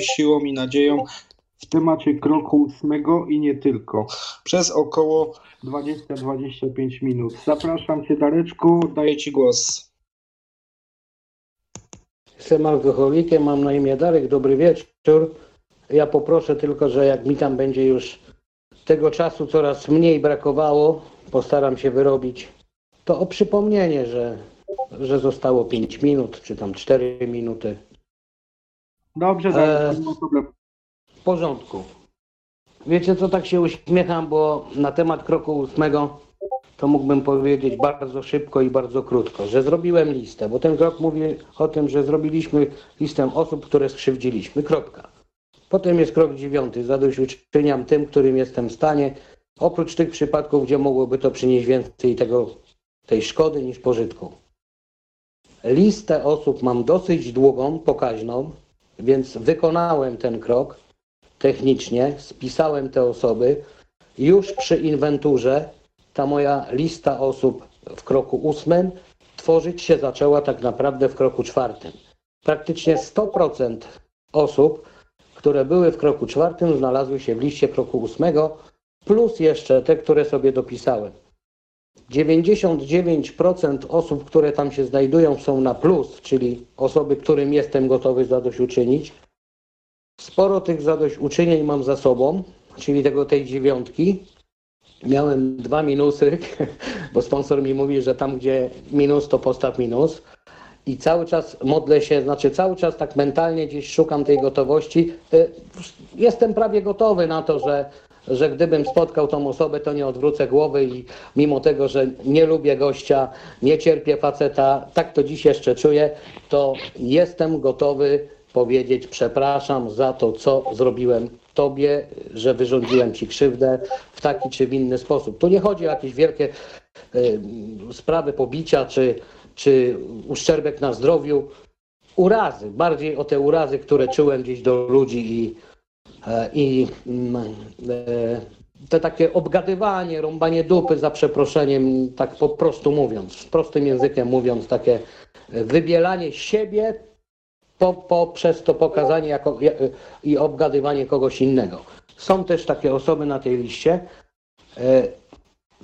siłą i nadzieją w temacie kroku ósmego i nie tylko. Przez około 20-25 minut. Zapraszam Cię Dareczku, daję Ci głos. Jestem alkoholikiem, mam na imię Darek, dobry wieczór. Ja poproszę tylko, że jak mi tam będzie już tego czasu coraz mniej brakowało, postaram się wyrobić, to o przypomnienie, że, że zostało 5 minut, czy tam 4 minuty. Dobrze, Darek, nie ma problemu. W porządku. Wiecie co, tak się uśmiecham, bo na temat kroku ósmego to mógłbym powiedzieć bardzo szybko i bardzo krótko, że zrobiłem listę, bo ten krok mówi o tym, że zrobiliśmy listę osób, które skrzywdziliśmy. Kropka. Potem jest krok dziewiąty. Zadośćuczyniam tym, którym jestem w stanie, oprócz tych przypadków, gdzie mogłoby to przynieść więcej tego, tej szkody niż pożytku. Listę osób mam dosyć długą, pokaźną, więc wykonałem ten krok technicznie, spisałem te osoby. Już przy inwenturze ta moja lista osób w kroku ósmym tworzyć się zaczęła tak naprawdę w kroku czwartym. Praktycznie 100% osób, które były w kroku czwartym, znalazły się w liście kroku ósmego, plus jeszcze te, które sobie dopisałem. 99% osób, które tam się znajdują, są na plus, czyli osoby, którym jestem gotowy zadośćuczynić. Sporo tych zadośćuczynień mam za sobą, czyli tego tej dziewiątki. Miałem dwa minusy, bo sponsor mi mówi, że tam gdzie minus, to postaw minus. I cały czas modlę się, znaczy cały czas tak mentalnie gdzieś szukam tej gotowości. Y, Jestem prawie gotowy na to, że, że gdybym spotkał tą osobę, to nie odwrócę głowy i mimo tego, że nie lubię gościa, nie cierpię faceta, tak to dziś jeszcze czuję, to jestem gotowy powiedzieć przepraszam za to, co zrobiłem tobie, że wyrządziłem ci krzywdę w taki czy w inny sposób. Tu nie chodzi o jakieś wielkie y, sprawy pobicia czy, czy uszczerbek na zdrowiu. Urazy, bardziej o te urazy, które czułem gdzieś do ludzi i, e, i mm, e, te takie obgadywanie, rąbanie dupy za przeproszeniem, tak po prostu mówiąc, prostym językiem mówiąc, takie wybielanie siebie po, poprzez to pokazanie jako, i obgadywanie kogoś innego. Są też takie osoby na tej liście.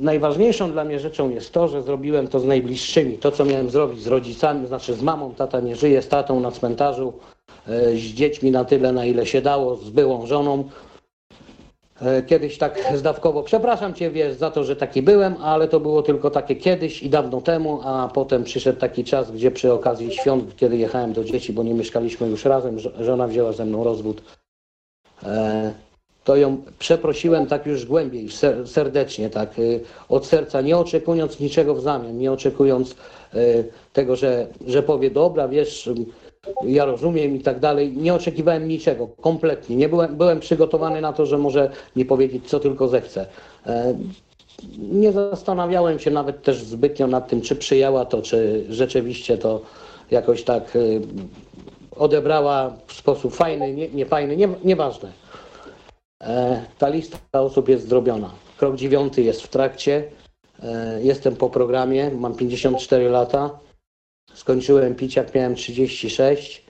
Najważniejszą dla mnie rzeczą jest to, że zrobiłem to z najbliższymi. To, co miałem zrobić z rodzicami, znaczy z mamą, tata nie żyje, z tatą na cmentarzu, e, z dziećmi na tyle, na ile się dało, z byłą żoną. E, Kiedyś tak zdawkowo, przepraszam Cię, wiesz, za to, że taki byłem, ale to było tylko takie kiedyś i dawno temu, a potem przyszedł taki czas, gdzie przy okazji świąt, kiedy jechałem do dzieci, bo nie mieszkaliśmy już razem, żo- żona wzięła ze mną rozwód, e, to ją przeprosiłem tak już głębiej, ser- serdecznie, tak, y, od serca, nie oczekując niczego w zamian, nie oczekując y, tego, że, że powie, dobra, wiesz, ja rozumiem i tak dalej. Nie oczekiwałem niczego, kompletnie. Nie byłem, byłem przygotowany na to, że może mi powiedzieć, co tylko zechce. E, Nie zastanawiałem się nawet też zbytnio nad tym, czy przyjęła to, czy rzeczywiście to jakoś tak y, odebrała w sposób fajny, nie, niefajny, nie, nieważne. E, Ta lista osób jest zrobiona. Krok dziewiąty jest w trakcie. E, Jestem po programie, mam 54 lata. Skończyłem pić jak miałem 36.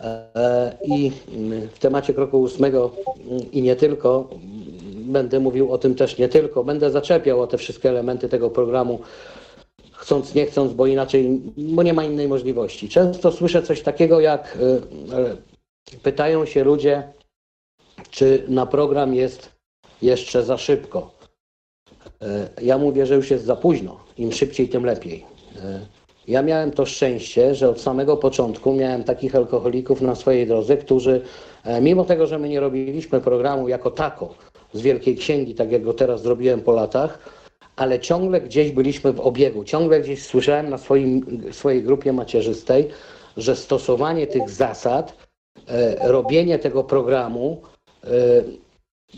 E, I mm, w temacie kroku ósmego mm, i nie tylko, mm, będę mówił o tym też nie tylko, będę zaczepiał o te wszystkie elementy tego programu, chcąc, nie chcąc, bo inaczej, bo nie ma innej możliwości. Często słyszę coś takiego jak y, y, pytają się ludzie, czy na program jest jeszcze za szybko. E, Ja mówię, że już jest za późno. Im szybciej, tym lepiej. E, Ja miałem to szczęście, że od samego początku miałem takich alkoholików na swojej drodze, którzy, e, mimo tego, że my nie robiliśmy programu jako tako z Wielkiej Księgi, tak jak go teraz zrobiłem po latach, ale ciągle gdzieś byliśmy w obiegu. Ciągle gdzieś słyszałem na swoim, swojej grupie macierzystej, że stosowanie tych zasad, robienie tego programu,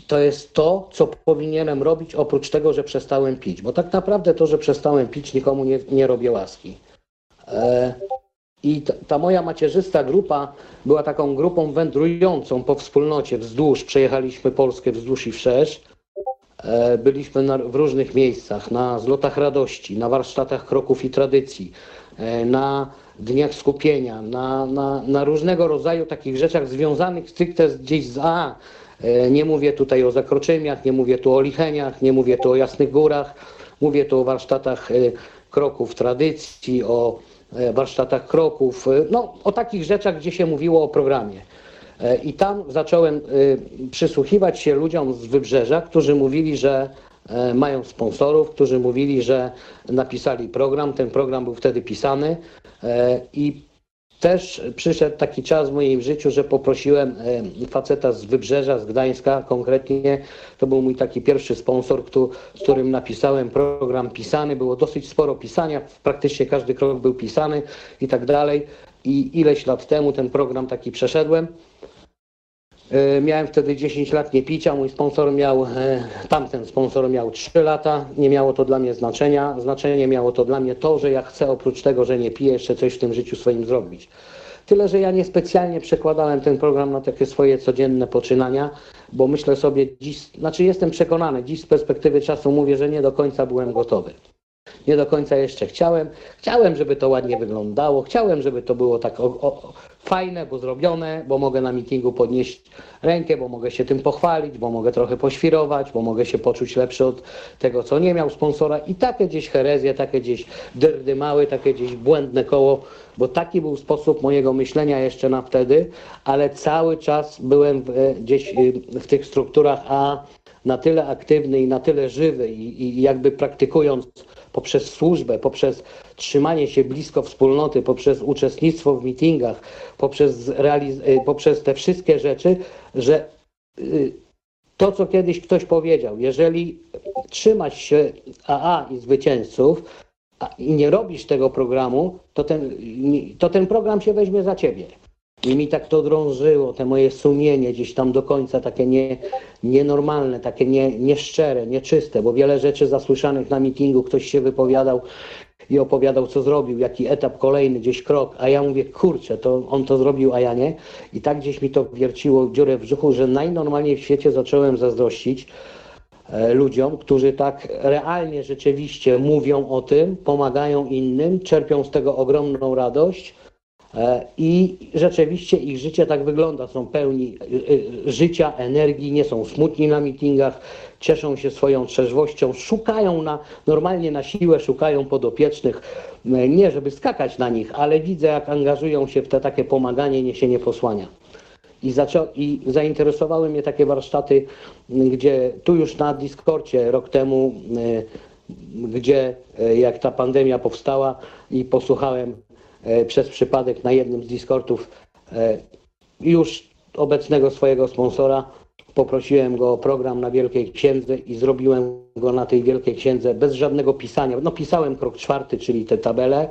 to jest to, co powinienem robić, oprócz tego, że przestałem pić. Bo tak naprawdę to, że przestałem pić, nikomu nie, nie robię łaski. E, I ta, moja macierzysta grupa była taką grupą wędrującą po wspólnocie wzdłuż. Przejechaliśmy Polskę wzdłuż i wszerz. E, Byliśmy na, w różnych miejscach, na zlotach radości, na warsztatach kroków i tradycji, na dniach skupienia, na, na, na różnego rodzaju takich rzeczach związanych stricte gdzieś z AA. E, Nie mówię tutaj o zakroczeniach, nie mówię tu o licheniach, nie mówię tu o jasnych górach, mówię tu o warsztatach e, kroków tradycji, o e, warsztatach kroków, no o takich rzeczach, gdzie się mówiło o programie. I tam zacząłem przysłuchiwać się ludziom z wybrzeża, którzy mówili, że mają sponsorów, którzy mówili, że napisali program. Ten program był wtedy pisany i też przyszedł taki czas w moim życiu, że poprosiłem e, faceta z Wybrzeża, z Gdańska konkretnie. To był mój taki pierwszy sponsor, z którym napisałem program pisany. Było dosyć sporo pisania, praktycznie każdy krok był pisany i tak dalej. I ileś lat temu ten program taki przeszedłem. E, Miałem wtedy 10 lat nie picia, mój sponsor miał, e, tamten sponsor miał 3 lata, nie miało to dla mnie znaczenia. Znaczenie miało to dla mnie to, że ja chcę oprócz tego, że nie piję, jeszcze coś w tym życiu swoim zrobić. Tyle, że ja niespecjalnie przekładałem ten program na takie swoje codzienne poczynania, bo myślę sobie dziś, znaczy jestem przekonany, dziś z perspektywy czasu mówię, że nie do końca byłem gotowy. Nie do końca jeszcze chciałem. Chciałem, żeby to ładnie wyglądało. Chciałem, żeby to było tak o, o, fajne, bo zrobione, bo mogę na mitingu podnieść rękę, bo mogę się tym pochwalić, bo mogę trochę poświrować, bo mogę się poczuć lepszy od tego, co nie miał sponsora. I takie gdzieś herezje, takie gdzieś dyrdy małe, takie gdzieś błędne koło, bo taki był sposób mojego myślenia jeszcze na wtedy, ale cały czas byłem w, e, gdzieś e, w tych strukturach, a na tyle aktywny i na tyle żywy i, i jakby praktykując poprzez służbę, poprzez trzymanie się blisko wspólnoty, poprzez uczestnictwo w mitingach, poprzez, y, poprzez te wszystkie rzeczy, że y, to, co kiedyś ktoś powiedział, jeżeli trzymać się AA i zwycięzców i nie robisz tego programu, to ten, to ten program się weźmie za ciebie. I mi tak to drążyło, te moje sumienie gdzieś tam do końca takie nie, nienormalne, takie nie, nieszczere, nieczyste, bo wiele rzeczy zasłyszanych na mitingu, ktoś się wypowiadał i opowiadał, co zrobił, jaki etap kolejny, gdzieś krok, a ja mówię, kurczę, to on to zrobił, a ja nie. I tak gdzieś mi to wierciło dziurę w brzuchu, że najnormalniej w świecie zacząłem zazdrościć e, ludziom, którzy tak realnie rzeczywiście mówią o tym, pomagają innym, czerpią z tego ogromną radość. E, I rzeczywiście ich życie tak wygląda. Są pełni y, y, życia, energii, nie są smutni na mitingach, cieszą się swoją trzeźwością, szukają na, normalnie na siłę, szukają podopiecznych. E, Nie, żeby skakać na nich, ale widzę, jak angażują się w te takie pomaganie, niesienie posłania. I, zaczą, I zainteresowały mnie takie warsztaty, gdzie tu już na Discordzie rok temu, e, gdzie e, jak ta pandemia powstała i posłuchałem e, przez przypadek na jednym z Discordów e, już obecnego swojego sponsora, poprosiłem go o program na Wielkiej Księdze i zrobiłem go na tej Wielkiej Księdze bez żadnego pisania. No pisałem krok czwarty, czyli te tabele,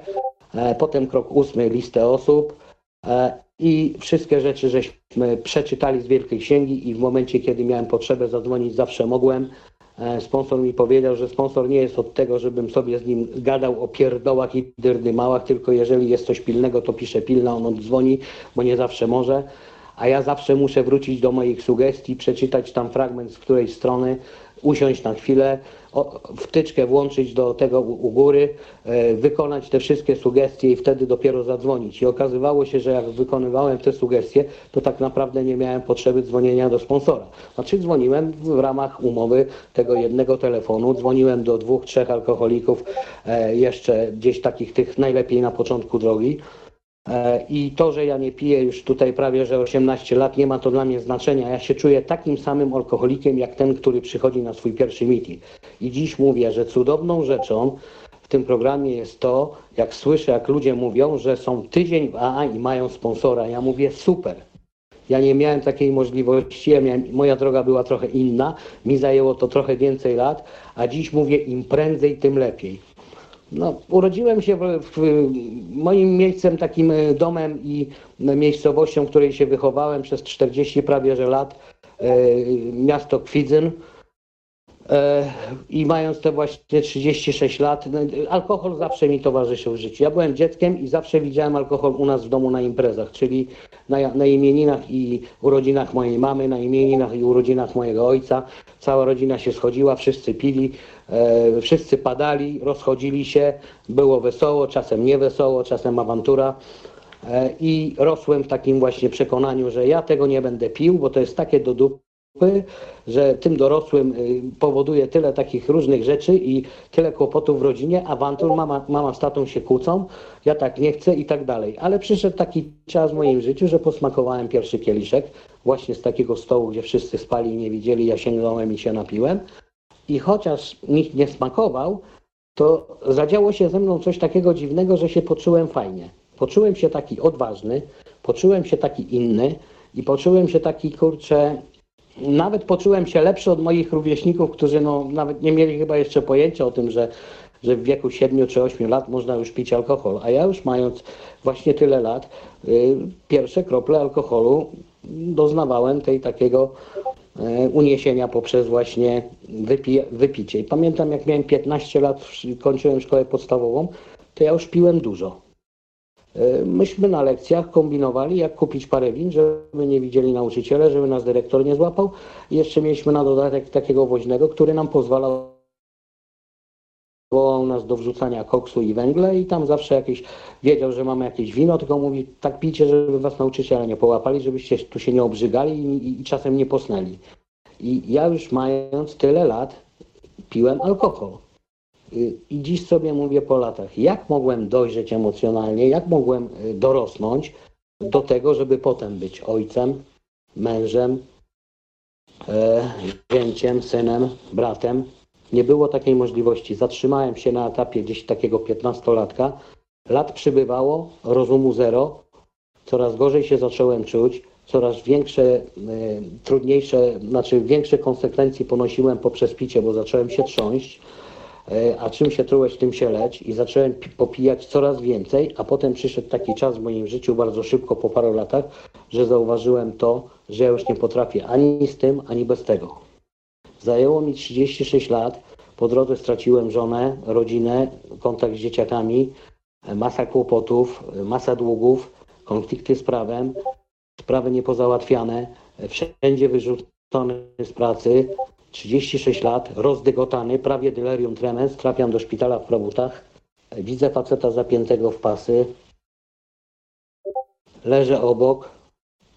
e, potem krok ósmy, listę osób, E, I wszystkie rzeczy żeśmy przeczytali z Wielkiej Księgi i w momencie, kiedy miałem potrzebę zadzwonić, zawsze mogłem. E, Sponsor mi powiedział, że sponsor nie jest od tego, żebym sobie z nim gadał o pierdołach i dyrdymałach, tylko jeżeli jest coś pilnego, to pisze pilna, on oddzwoni, bo nie zawsze może. A ja zawsze muszę wrócić do moich sugestii, przeczytać tam fragment z której strony, usiąść na chwilę, wtyczkę włączyć do tego u, góry, e, wykonać te wszystkie sugestie i wtedy dopiero zadzwonić. I okazywało się, że jak wykonywałem te sugestie, to tak naprawdę nie miałem potrzeby dzwonienia do sponsora. Znaczy dzwoniłem w ramach umowy tego jednego telefonu, dzwoniłem do dwóch, trzech alkoholików, e, jeszcze gdzieś takich tych najlepiej na początku drogi. E, I to, że ja nie piję już tutaj prawie że 18 lat, nie ma to dla mnie znaczenia. Ja się czuję takim samym alkoholikiem, jak ten, który przychodzi na swój pierwszy meeting. I dziś mówię, że cudowną rzeczą w tym programie jest to, jak słyszę, jak ludzie mówią, że są tydzień w AA i mają sponsora. Ja mówię super. Ja nie miałem takiej możliwości, ja miałem, moja droga była trochę inna, mi zajęło to trochę więcej lat, a dziś mówię im prędzej, tym lepiej. No, urodziłem się w, w moim miejscem, takim e, domem i miejscowością, w której się wychowałem przez 40 prawie że lat, e, miasto Kwidzyn. E, I mając te właśnie 36 lat, no, alkohol zawsze mi towarzyszył w życiu. Ja byłem dzieckiem i zawsze widziałem alkohol u nas w domu na imprezach, czyli na, na imieninach i urodzinach mojej mamy, na imieninach i urodzinach mojego ojca. Cała rodzina się schodziła, wszyscy pili, e, wszyscy padali, rozchodzili się, było wesoło, czasem nie wesoło, czasem awantura. E, I rosłem w takim właśnie przekonaniu, że ja tego nie będę pił, bo to jest takie do dupy, że tym dorosłym y, powoduje tyle takich różnych rzeczy i tyle kłopotów w rodzinie, awantur, mama, mama z tatą się kłócą, ja tak nie chcę i tak dalej. Ale przyszedł taki czas w moim życiu, że posmakowałem pierwszy kieliszek właśnie z takiego stołu, gdzie wszyscy spali i nie widzieli, ja sięgnąłem i się napiłem. I chociaż nikt nie smakował, to zadziało się ze mną coś takiego dziwnego, że się poczułem fajnie. Poczułem się taki odważny, poczułem się taki inny i poczułem się taki, kurczę, nawet poczułem się lepszy od moich rówieśników, którzy no, nawet nie mieli chyba jeszcze pojęcia o tym, że, że w wieku 7 czy 8 lat można już pić alkohol. A ja już mając właśnie tyle lat, y, pierwsze krople alkoholu doznawałem tej takiego y, uniesienia poprzez właśnie wypi wypicie. I pamiętam jak miałem 15 lat, kończyłem szkołę podstawową, to ja już piłem dużo. Myśmy na lekcjach kombinowali, jak kupić parę win, żeby nie widzieli nauczyciele, żeby nas dyrektor nie złapał. I jeszcze mieliśmy na dodatek takiego woźnego, który nam pozwalał wołał nas do wrzucania koksu i węgle i tam zawsze jakieś, wiedział, że mamy jakieś wino, tylko mówi, tak pijcie, żeby was nauczyciele nie połapali, żebyście tu się nie obrzygali i, i czasem nie posnęli. I ja już mając tyle lat piłem alkohol. I dziś sobie mówię po latach, jak mogłem dojrzeć emocjonalnie, jak mogłem y, dorosnąć do tego, żeby potem być ojcem, mężem, e, zięciem, synem, bratem. Nie było takiej możliwości. Zatrzymałem się na etapie gdzieś takiego piętnastolatka. Lat przybywało, rozumu zero. Coraz gorzej się zacząłem czuć, coraz większe, e, trudniejsze, znaczy większe konsekwencje ponosiłem poprzez picie, bo zacząłem się trząść. E, a czym się trułeś, tym się leć. I zacząłem pi- popijać coraz więcej, a potem przyszedł taki czas w moim życiu, bardzo szybko, po paru latach, że zauważyłem to, że ja już nie potrafię ani z tym, ani bez tego. Zajęło mi 36 lat, po drodze straciłem żonę, rodzinę, kontakt z dzieciakami, e, masa kłopotów, e, masa długów, konflikty z prawem, sprawy niepozałatwiane, wszędzie wyrzucony z pracy, 36 lat, rozdygotany, prawie delirium tremens, trafiam do szpitala w Probutach. Widzę faceta zapiętego w pasy. Leżę obok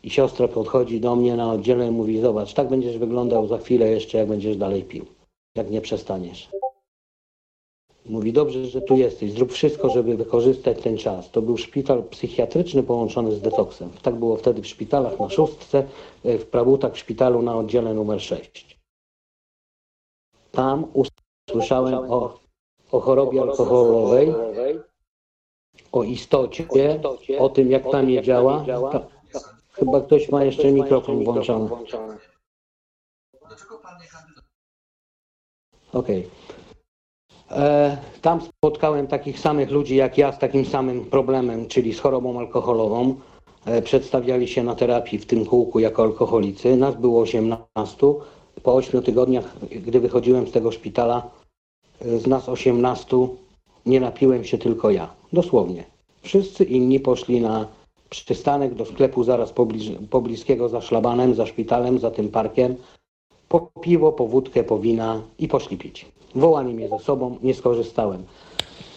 i siostra podchodzi do mnie na oddziale i mówi, zobacz, tak będziesz wyglądał za chwilę jeszcze, jak będziesz dalej pił, jak nie przestaniesz. Mówi, dobrze, że tu jesteś, zrób wszystko, żeby wykorzystać ten czas. To był szpital psychiatryczny połączony z detoksem. Tak było wtedy w szpitalach na szóstce, w Prabutach w szpitalu na oddziale numer 6. Tam usłyszałem o, o chorobie alkoholowej, o istocie, o tym jak tam je działa. Chyba ktoś ma jeszcze mikrofon włączony. Okej. E, Tam spotkałem takich samych ludzi jak ja z takim samym problemem, czyli z chorobą alkoholową. E, Przedstawiali się na terapii w tym kółku jako alkoholicy. Nas było 18. Po 8 tygodniach, gdy wychodziłem z tego szpitala, e, z nas 18 nie napiłem się tylko ja. Dosłownie. Wszyscy inni poszli na przystanek do sklepu zaraz pobliż, pobliskiego za szlabanem, za szpitalem, za tym parkiem. Po piwo, po wódkę, po wina i poszli pić. Wołali mnie ze sobą, nie skorzystałem.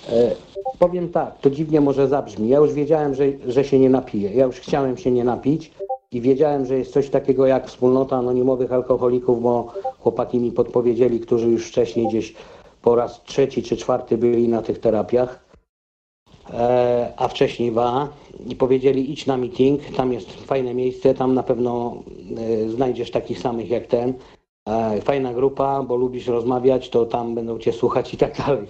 E, powiem tak, to dziwnie może zabrzmi. Ja już wiedziałem, że, że się nie napiję. Ja już chciałem się nie napić i wiedziałem, że jest coś takiego jak wspólnota anonimowych alkoholików, bo chłopaki mi podpowiedzieli, którzy już wcześniej gdzieś po raz trzeci czy czwarty byli na tych terapiach, e, a wcześniej WA i powiedzieli idź na meeting, tam jest fajne miejsce, tam na pewno e, znajdziesz takich samych jak ten. E, fajna grupa, bo lubisz rozmawiać, to tam będą cię słuchać i tak dalej.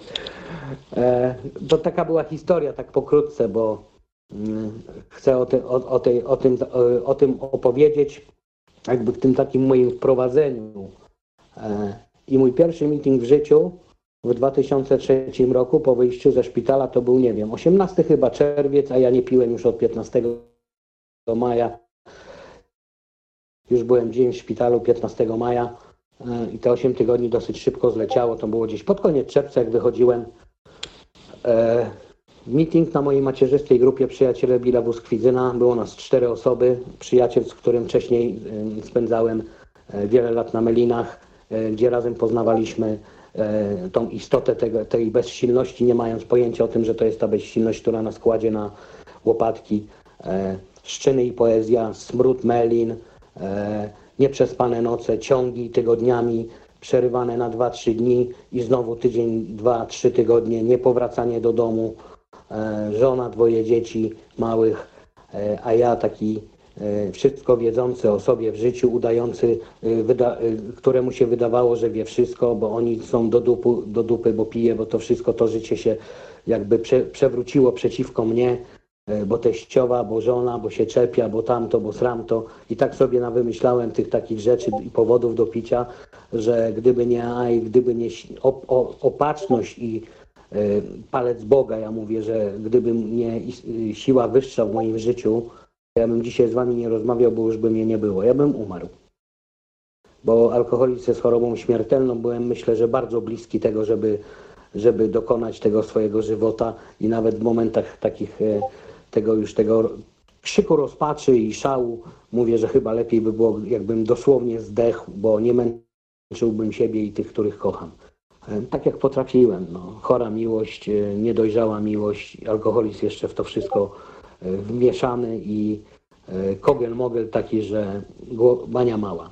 To taka była historia, tak pokrótce, bo chcę o, ty, o, o, tej, o, tym, o, tym opowiedzieć, jakby w tym takim moim wprowadzeniu. E, I mój pierwszy meeting w życiu w 2003 roku po wyjściu ze szpitala to był, nie wiem, 18 chyba czerwiec, a ja nie piłem już od 15 maja. Już byłem dzień w szpitalu 15 maja E, I te 8 tygodni dosyć szybko zleciało. To było gdzieś pod koniec czerwca, jak wychodziłem. Meeting na mojej macierzystej grupie Przyjaciele Billa Buskwizyna. Było nas cztery osoby. Przyjaciel, z którym wcześniej spędzałem e, wiele lat na Melinach, e, gdzie razem poznawaliśmy e, tą istotę tego, tej bezsilności, nie mając pojęcia o tym, że to jest ta bezsilność, która nas kładzie na łopatki. Szczyny i poezja, smród melin, nieprzespane noce, ciągi tygodniami, przerywane na 2-3 dni i znowu tydzień, 2-3 tygodnie, niepowracanie do domu, żona, dwoje dzieci małych, e, a ja taki e, wszystko wiedzący o sobie w życiu, udający, e, e, któremu się wydawało, że wie wszystko, bo oni są do, dupu, do dupy, bo pije, bo to wszystko, to życie się jakby prze, przewróciło przeciwko mnie, e, bo teściowa, bo żona, bo się czepia, bo tamto, bo sramto. I tak sobie nawymyślałem tych takich rzeczy i powodów do picia, że gdyby nie gdyby nie opatrzność i e, palec Boga, ja mówię, że gdyby nie y, siła wyższa w moim życiu, ja bym dzisiaj z wami nie rozmawiał, bo już by mnie nie było. Ja bym umarł. Bo alkoholizm jest chorobą śmiertelną. Byłem, myślę, że bardzo bliski tego, żeby, żeby dokonać tego swojego żywota i nawet w momentach takich e, tego już tego krzyku rozpaczy i szału mówię, że chyba lepiej by było, jakbym dosłownie zdechł, bo nie męczyłbym siebie i tych, których kocham. Tak jak potrafiłem. No. Chora miłość, e, niedojrzała miłość, alkoholizm jeszcze w to wszystko e, wmieszany i e, kogel-mogel taki, że bania mała.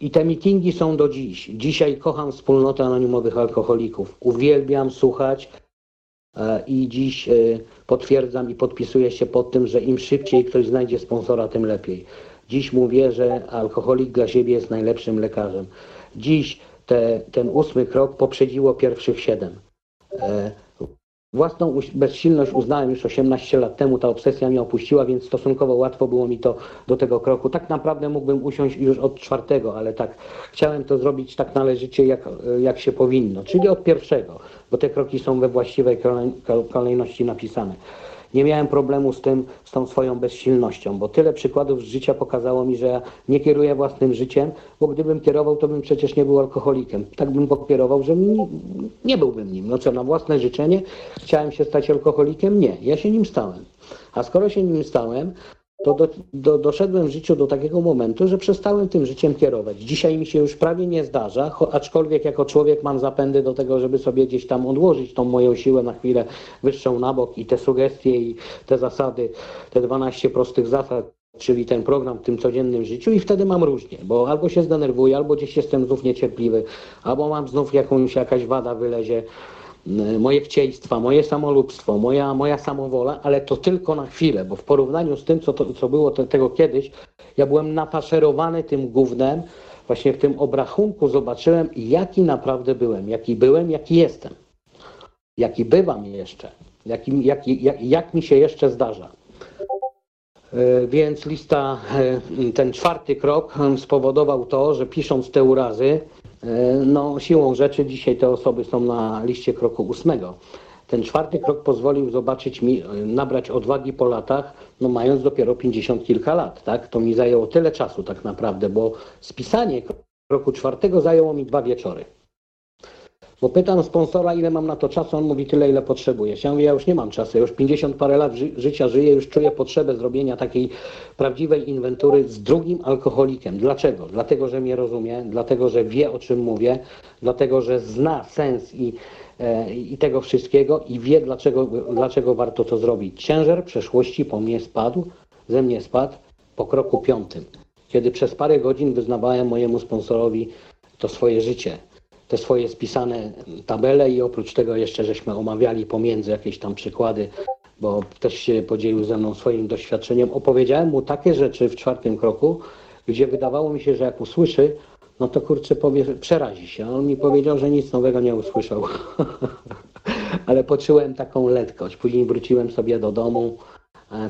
I te mityngi są do dziś. Dzisiaj kocham wspólnotę anonimowych alkoholików. Uwielbiam słuchać i dziś potwierdzam i podpisuję się pod tym, że im szybciej ktoś znajdzie sponsora, tym lepiej. Dziś mówię, że alkoholik dla siebie jest najlepszym lekarzem. Dziś te, ten ósmy krok poprzedziło pierwszych siedem. E, Własną bezsilność uznałem już 18 lat temu, ta obsesja mnie opuściła, więc stosunkowo łatwo było mi to do tego kroku. Tak naprawdę mógłbym usiąść już od czwartego, ale tak chciałem to zrobić tak należycie, jak, jak się powinno, czyli od pierwszego, bo te kroki są we właściwej kolej- kol- kolejności napisane. Nie miałem problemu z tym, z tą swoją bezsilnością, bo tyle przykładów z życia pokazało mi, że ja nie kieruję własnym życiem, bo gdybym kierował, to bym przecież nie był alkoholikiem. Tak bym pokierował, że nie, byłbym nim. No co, na własne życzenie chciałem się stać alkoholikiem? Nie, ja się nim stałem. A skoro się nim stałem, to do, do, doszedłem w życiu do takiego momentu, że przestałem tym życiem kierować. Dzisiaj mi się już prawie nie zdarza, aczkolwiek jako człowiek mam zapędy do tego, żeby sobie gdzieś tam odłożyć tą moją siłę na chwilę wyższą na bok i te sugestie i te zasady, te 12 prostych zasad, czyli ten program w tym codziennym życiu i wtedy mam różnie, bo albo się zdenerwuję, albo gdzieś jestem znów niecierpliwy, albo mam znów jakąś, jakaś wada wylezie, moje chcieństwa, moje samolubstwo, moja, moja samowola, ale to tylko na chwilę, bo w porównaniu z tym, co, to, co było te, tego kiedyś, ja byłem nafaszerowany tym gównem, właśnie w tym obrachunku zobaczyłem, jaki naprawdę byłem, jaki byłem, jaki jestem, jaki bywam jeszcze, jaki, jaki, jak, jak mi się jeszcze zdarza. E, Więc lista, e, ten czwarty krok e, spowodował to, że pisząc te urazy, no siłą rzeczy dzisiaj te osoby są na liście kroku ósmego. Ten czwarty krok pozwolił zobaczyć mi, e, nabrać odwagi po latach, no mając dopiero 50 kilka lat, tak? To mi zajęło tyle czasu tak naprawdę, bo spisanie kroku czwartego zajęło mi dwa wieczory. Bo pytam sponsora, ile mam na to czasu, on mówi tyle, ile potrzebujesz. Ja mówię, ja już nie mam czasu, ja już 50 parę lat ży- życia żyję, już czuję potrzebę zrobienia takiej prawdziwej inwentury z drugim alkoholikiem. Dlaczego? Dlatego, że mnie rozumie, dlatego, że wie, o czym mówię, dlatego, że zna sens i, e, i tego wszystkiego i wie, dlaczego, dlaczego warto to zrobić. Ciężar przeszłości po mnie spadł, ze mnie spadł po kroku piątym, kiedy przez parę godzin wyznawałem mojemu sponsorowi to swoje życie te swoje spisane tabele i oprócz tego jeszcze żeśmy omawiali pomiędzy jakieś tam przykłady, bo też się podzielił ze mną swoim doświadczeniem. Opowiedziałem mu takie rzeczy w czwartym kroku, gdzie wydawało mi się, że jak usłyszy, no to kurczę powie, przerazi się. On mi powiedział, że nic nowego nie usłyszał. Ale poczułem taką letkość. Później wróciłem sobie do domu,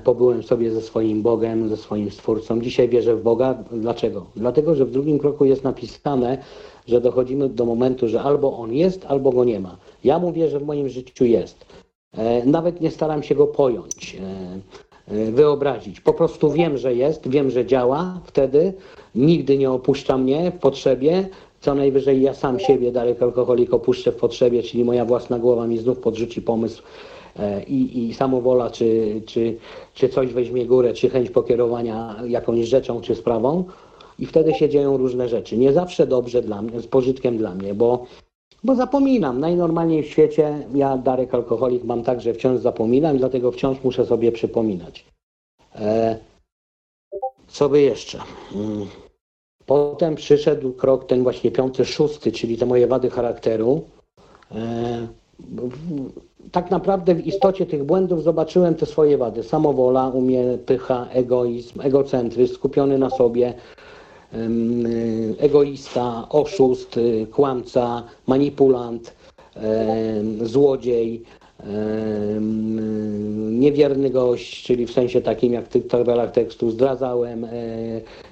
pobyłem sobie ze swoim Bogiem, ze swoim Stwórcą. Dzisiaj wierzę w Boga. Dlaczego? Dlatego, że w drugim kroku jest napisane, że dochodzimy do momentu, że albo On jest, albo Go nie ma. Ja mówię, że w moim życiu jest. E, Nawet nie staram się Go pojąć. E, e, wyobrazić. Po prostu wiem, że jest, wiem, że działa wtedy, nigdy nie opuszcza mnie w potrzebie, co najwyżej ja sam siebie, Darek Alkoholik, opuszczę w potrzebie, czyli moja własna głowa mi znów podrzuci pomysł e, i, i samowola, czy, czy, czy coś weźmie górę, czy chęć pokierowania jakąś rzeczą, czy sprawą i wtedy się dzieją różne rzeczy. Nie zawsze dobrze dla mnie, z pożytkiem dla mnie, bo, bo zapominam. Najnormalniej w świecie, ja Darek Alkoholik mam tak, że wciąż zapominam i dlatego wciąż muszę sobie przypominać. E, co by jeszcze? Mm. Potem przyszedł krok ten właśnie piąty, szósty, czyli te moje wady charakteru. E, tak naprawdę w istocie tych błędów zobaczyłem te swoje wady. Samowola, umie, pycha, egoizm, egocentryzm, skupiony na sobie, egoista, oszust, y, kłamca, manipulant, złodziej, niewierny gość, czyli w sensie takim jak w tych tabelach tekstu zdradzałem, e,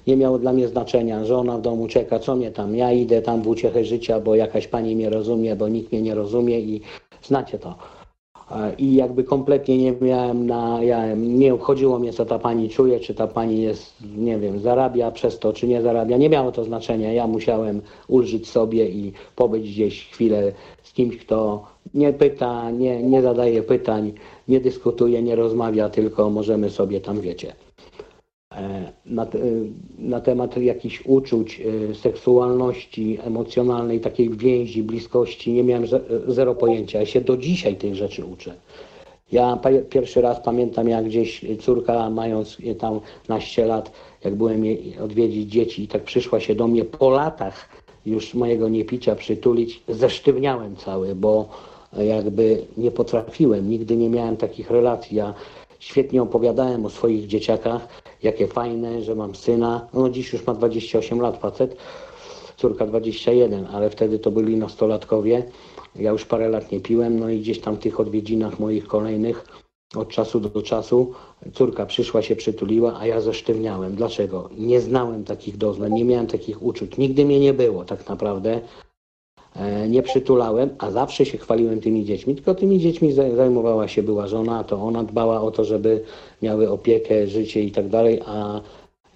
nie miało dla mnie znaczenia, żona w domu czeka, co mnie tam, ja idę tam w uciechę życia, bo jakaś pani mnie rozumie, bo nikt mnie nie rozumie i znacie to. I jakby kompletnie nie miałem na, ja, nie obchodziło mnie, co ta pani czuje, czy ta pani jest, nie wiem, zarabia przez to, czy nie zarabia. Nie miało to znaczenia. Ja musiałem ulżyć sobie i pobyć gdzieś chwilę z kimś, kto nie pyta, nie, nie zadaje pytań, nie dyskutuje, nie rozmawia, tylko możemy sobie tam, wiecie, na, te- na temat jakichś uczuć, e, seksualności emocjonalnej, takiej więzi, bliskości, nie miałem ze- zero pojęcia. Ja się do dzisiaj tych rzeczy uczę. Ja pierwszy raz pamiętam, jak gdzieś córka, mając tam naście lat, jak byłem jej odwiedzić dzieci, i tak przyszła się do mnie po latach już mojego niepicia przytulić, zesztywniałem cały, bo jakby nie potrafiłem, nigdy nie miałem takich relacji. Ja świetnie opowiadałem o swoich dzieciakach, jakie fajne, że mam syna. No dziś już ma 28 lat facet, córka 21, ale wtedy to byli nastolatkowie. Ja już parę lat nie piłem, no i gdzieś tam w tych odwiedzinach moich kolejnych od czasu do czasu córka przyszła, się przytuliła, a ja zesztywniałem. Dlaczego? Nie znałem takich doznań, nie miałem takich uczuć. Nigdy mnie nie było tak naprawdę. E, Nie przytulałem, a zawsze się chwaliłem tymi dziećmi. Tylko tymi dziećmi zaj- zajmowała się była żona, to ona dbała o to, żeby miały opiekę, życie i tak dalej, a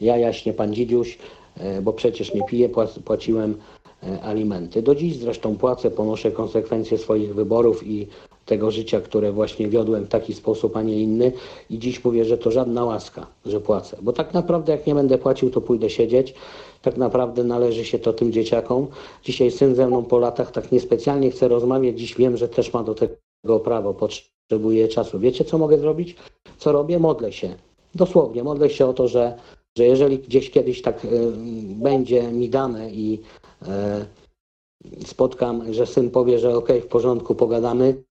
ja jaśnie pan Dzidziuś, e, bo przecież nie piję, płac- płaciłem e, alimenty. Do dziś zresztą płacę, ponoszę konsekwencje swoich wyborów i tego życia, które właśnie wiodłem w taki sposób, a nie inny. I dziś mówię, że to żadna łaska, że płacę. Bo tak naprawdę jak nie będę płacił, to pójdę siedzieć. Tak naprawdę należy się to tym dzieciakom. Dzisiaj syn ze mną po latach tak niespecjalnie chce rozmawiać. Dziś wiem, że też ma do tego prawo, potrzebuje czasu. Wiecie, co mogę zrobić? Co robię? Modlę się. Dosłownie, modlę się o to, że, że jeżeli gdzieś kiedyś tak y, będzie mi dane i y, spotkam, że syn powie, że okej, w porządku, pogadamy,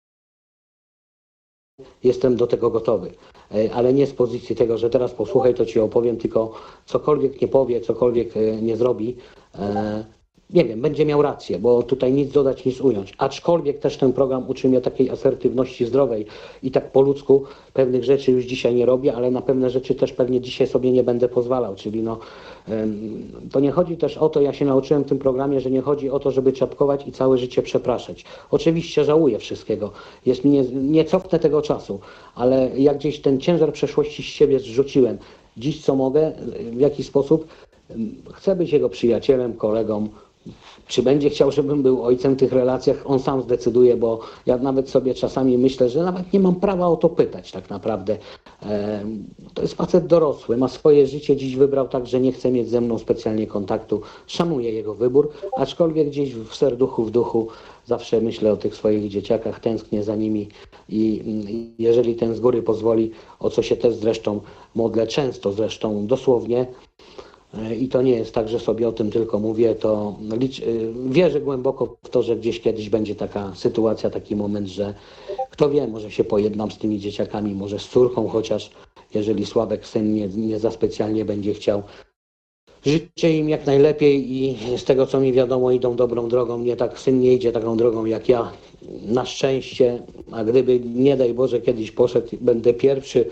jestem do tego gotowy. E, Ale nie z pozycji tego, że teraz posłuchaj, to ci opowiem, tylko cokolwiek nie powie, cokolwiek e, nie zrobi, e, nie wiem, będzie miał rację, bo tutaj nic dodać, nic ująć. Aczkolwiek też ten program uczy mnie takiej asertywności zdrowej i tak po ludzku pewnych rzeczy już dzisiaj nie robię, ale na pewne rzeczy też pewnie dzisiaj sobie nie będę pozwalał. Czyli no, to nie chodzi też o to, ja się nauczyłem w tym programie, że nie chodzi o to, żeby czapkować i całe życie przepraszać. Oczywiście żałuję wszystkiego. Jest mi nie, cofnę tego czasu, ale jak gdzieś ten ciężar przeszłości z siebie zrzuciłem. Dziś co mogę, w jaki sposób chcę być jego przyjacielem, kolegą, czy będzie chciał, żebym był ojcem w tych relacjach, on sam zdecyduje, bo ja nawet sobie czasami myślę, że nawet nie mam prawa o to pytać tak naprawdę. To jest facet dorosły, ma swoje życie, dziś wybrał tak, że nie chce mieć ze mną specjalnie kontaktu. Szanuję jego wybór, aczkolwiek gdzieś w serduchu, w duchu zawsze myślę o tych swoich dzieciakach, tęsknię za nimi i jeżeli ten z góry pozwoli, o co się też zresztą modlę często, zresztą dosłownie, I to nie jest tak, że sobie o tym tylko mówię, to licz, y, wierzę głęboko w to, że gdzieś kiedyś będzie taka sytuacja, taki moment, że kto wie, może się pojednam z tymi dzieciakami, może z córką chociaż, jeżeli Sławek syn nie, nie za specjalnie będzie chciał. Życzę im jak najlepiej i z tego co mi wiadomo idą dobrą drogą, nie tak syn nie idzie taką drogą jak ja, na szczęście, a gdyby nie daj Boże kiedyś poszedł, będę pierwszy,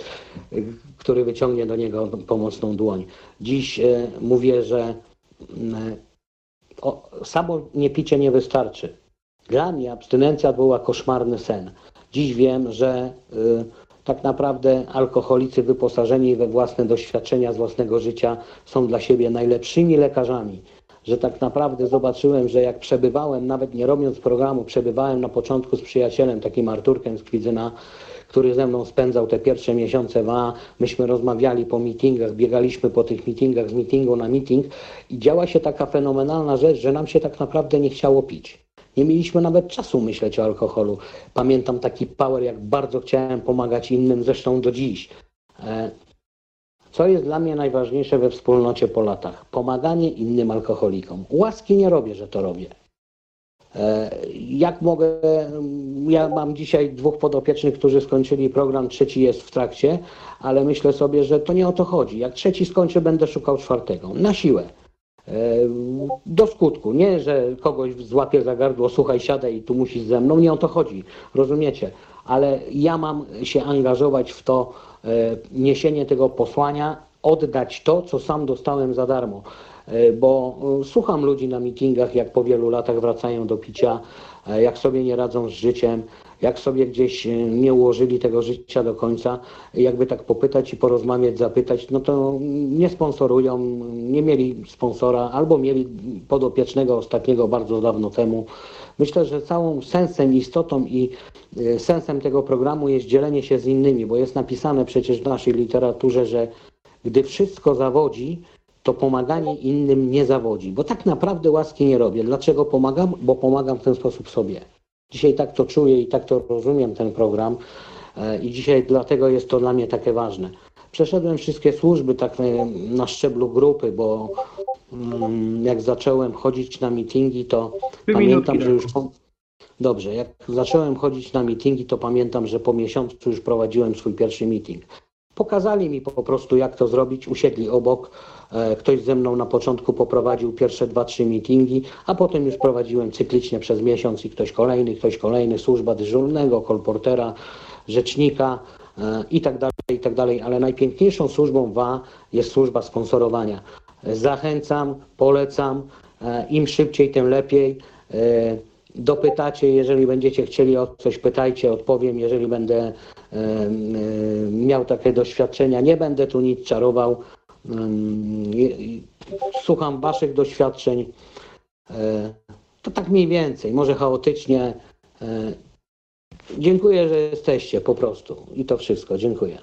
który wyciągnie do niego pomocną dłoń. Dziś e, mówię, że mm, o, samo niepicie nie wystarczy. Dla mnie abstynencja była koszmarny sen. Dziś wiem, że y, tak naprawdę alkoholicy wyposażeni we własne doświadczenia z własnego życia są dla siebie najlepszymi lekarzami. Że tak naprawdę zobaczyłem, że jak przebywałem, nawet nie robiąc programu, przebywałem na początku z przyjacielem, takim Arturkiem z Kwidzyna, który ze mną spędzał te pierwsze miesiące w A. Myśmy rozmawiali po meetingach, biegaliśmy po tych meetingach z meetingu na meeting i działa się taka fenomenalna rzecz, że nam się tak naprawdę nie chciało pić. Nie mieliśmy nawet czasu myśleć o alkoholu. Pamiętam taki power, jak bardzo chciałem pomagać innym, zresztą do dziś. Co jest dla mnie najważniejsze we wspólnocie po latach? Pomaganie innym alkoholikom. Łaski nie robię, że to robię. E, Jak mogę, ja mam dzisiaj dwóch podopiecznych, którzy skończyli program, trzeci jest w trakcie, ale myślę sobie, że to nie o to chodzi. Jak trzeci skończy, będę szukał czwartego. Na siłę. E, Do skutku. Nie, że kogoś złapię za gardło, słuchaj, siadaj i tu musisz ze mną. Nie o to chodzi. Rozumiecie? Ale ja mam się angażować w to niesienie tego posłania, oddać to, co sam dostałem za darmo. E, Bo e, słucham ludzi na mitingach, jak po wielu latach wracają do picia, e, jak sobie nie radzą z życiem, jak sobie gdzieś e, nie ułożyli tego życia do końca, jakby tak popytać i porozmawiać, zapytać, no to nie sponsorują, nie mieli sponsora, albo mieli podopiecznego ostatniego bardzo dawno temu. Myślę, że całą sensem, istotą i e, sensem tego programu jest dzielenie się z innymi, bo jest napisane przecież w naszej literaturze, że gdy wszystko zawodzi, to pomaganie innym nie zawodzi. Bo tak naprawdę łaski nie robię. Dlaczego pomagam? Bo pomagam w ten sposób sobie. Dzisiaj tak to czuję i tak to rozumiem ten program e, i dzisiaj dlatego jest to dla mnie takie ważne. Przeszedłem wszystkie służby tak e, na szczeblu grupy, bo mm, jak zacząłem chodzić na meetingi, to pamiętam, że już. Dobrze, jak zacząłem chodzić na meetingi, to pamiętam, że po miesiącu już prowadziłem swój pierwszy meeting. Pokazali mi po prostu, jak to zrobić, usiedli obok. E, Ktoś ze mną na początku poprowadził pierwsze dwa, trzy meetingi, a potem już prowadziłem cyklicznie przez miesiąc i ktoś kolejny, ktoś kolejny, służba dyżurnego, kolportera, rzecznika e, i tak dalej, i tak dalej. Ale najpiękniejszą służbą WA jest służba sponsorowania. Zachęcam, polecam, e, im szybciej, tym lepiej. Dopytacie, jeżeli będziecie chcieli o coś, pytajcie, odpowiem, jeżeli będę miał takie doświadczenia. Nie będę tu nic czarował. Słucham waszych doświadczeń. E, To tak mniej więcej, może chaotycznie. E, Dziękuję, że jesteście po prostu. I to wszystko. Dziękuję.